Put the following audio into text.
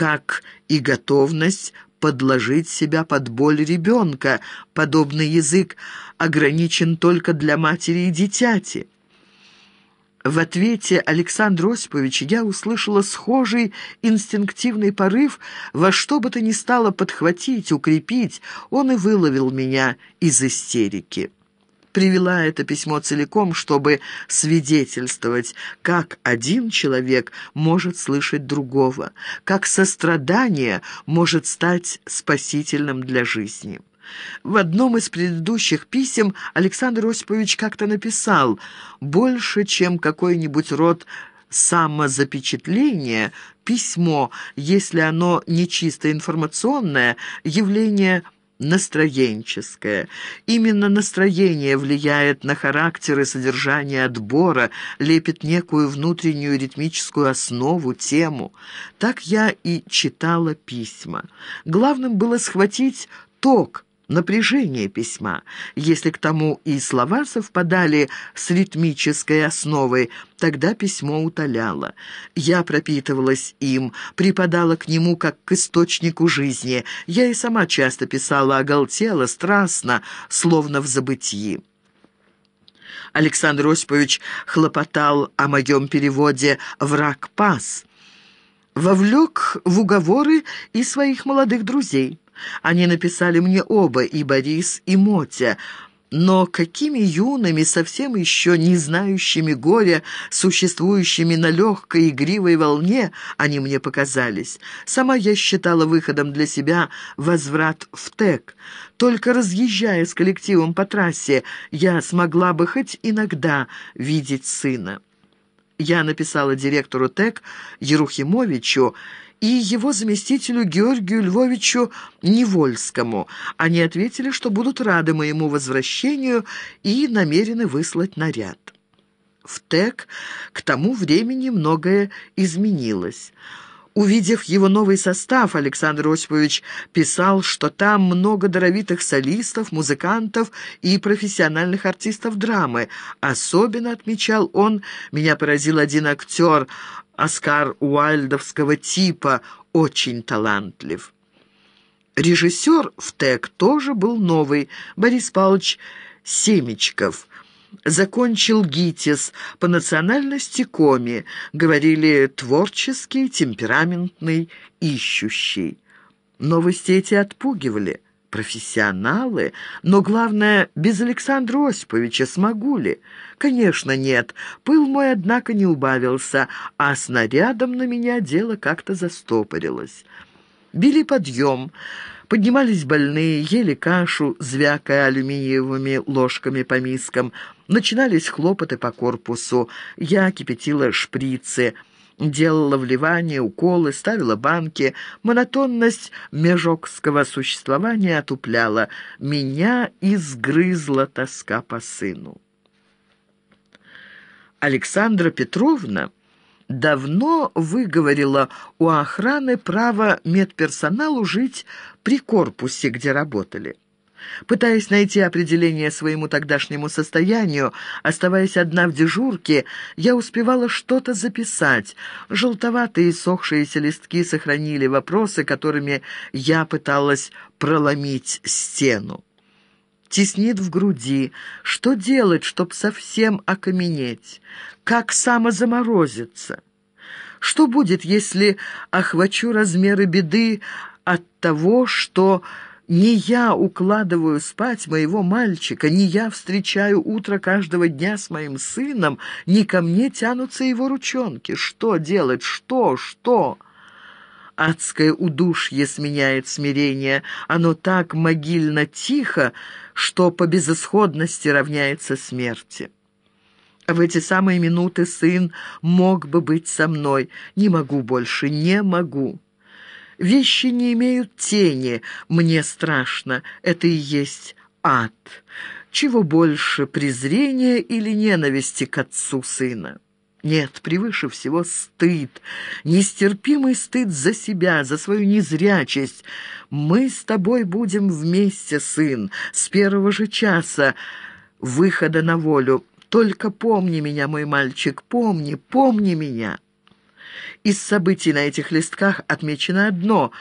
как и готовность подложить себя под боль ребенка. Подобный язык ограничен только для матери и дитяти. В ответе Александра Осиповича я услышала схожий инстинктивный порыв во что бы то ни стало подхватить, укрепить. Он и выловил меня из истерики. Привела это письмо целиком, чтобы свидетельствовать, как один человек может слышать другого, как сострадание может стать спасительным для жизни. В одном из предыдущих писем Александр Осипович как-то написал «Больше, чем какой-нибудь род самозапечатления, письмо, если оно не чисто информационное, явление настроенческое. Именно настроение влияет на характер и содержание отбора, лепит некую внутреннюю ритмическую основу, тему. Так я и читала письма. Главным было схватить ток, напряжение письма. Если к тому и слова совпадали с ритмической основой, тогда письмо утоляло. Я пропитывалась им, припадала к нему как к источнику жизни. Я и сама часто писала оголтело, страстно, словно в забытии. Александр Осипович хлопотал о моем переводе «Враг пас». Вовлек в уговоры и своих молодых друзей. Они написали мне оба, и Борис, и Мотя, но какими юными, совсем еще не знающими горя, существующими на легкой игривой волне, они мне показались. Сама я считала выходом для себя возврат в ТЭК. Только разъезжая с коллективом по трассе, я смогла бы хоть иногда видеть сына. Я написала директору ТЭК Ерухимовичу и его заместителю Георгию Львовичу Невольскому. Они ответили, что будут рады моему возвращению и намерены выслать наряд. В ТЭК к тому времени многое изменилось. Увидев его новый состав, Александр Осипович писал, что там много даровитых солистов, музыкантов и профессиональных артистов драмы. Особенно, отмечал он, меня поразил один актер – Оскар Уайльдовского типа, очень талантлив. Режиссер в ТЭК тоже был новый, Борис Павлович Семечков. Закончил ГИТИС, по национальности коми, говорили творческий, темпераментный, ищущий. Новости эти отпугивали профессионалы, но главное, без Александра Осиповича смогу ли? Конечно, нет. Пыл мой, однако, не убавился, а снарядом на меня дело как-то застопорилось. Били подъем. Поднимались больные, ели кашу, звякая алюминиевыми ложками по мискам. Начинались хлопоты по корпусу. Я кипятила шприцы — делала вливания, уколы, ставила банки. Монотонность межокского существования отупляла. Меня изгрызла тоска по сыну. Александра Петровна давно выговорила у охраны право медперсоналу жить при корпусе, где работали. Пытаясь найти определение своему тогдашнему состоянию, оставаясь одна в дежурке, я успевала что-то записать. Желтоватые сохшиеся листки сохранили вопросы, которыми я пыталась проломить стену. Теснит в груди. Что делать, чтоб совсем окаменеть? Как самозаморозиться? Что будет, если охвачу размеры беды от того, что не я укладываю спать моего мальчика, не я встречаю утро каждого дня с моим сыном, не ко мне тянутся его ручонки. Что делать? Что? Что?» Адское удушье сменяет смирение. Оно так могильно тихо, что по безысходности равняется смерти. В эти самые минуты сын мог бы быть со мной. Не могу больше, не могу. Вещи не имеют тени. Мне страшно. Это и есть ад. Чего больше, презрения или ненависти к отцу сына? Нет, превыше всего стыд, нестерпимый стыд за себя, за свою незрячесть. Мы с тобой будем вместе, сын, с первого же часа выхода на волю. Только помни меня, мой мальчик, помни, помни меня». Из событий на этих листках отмечено одно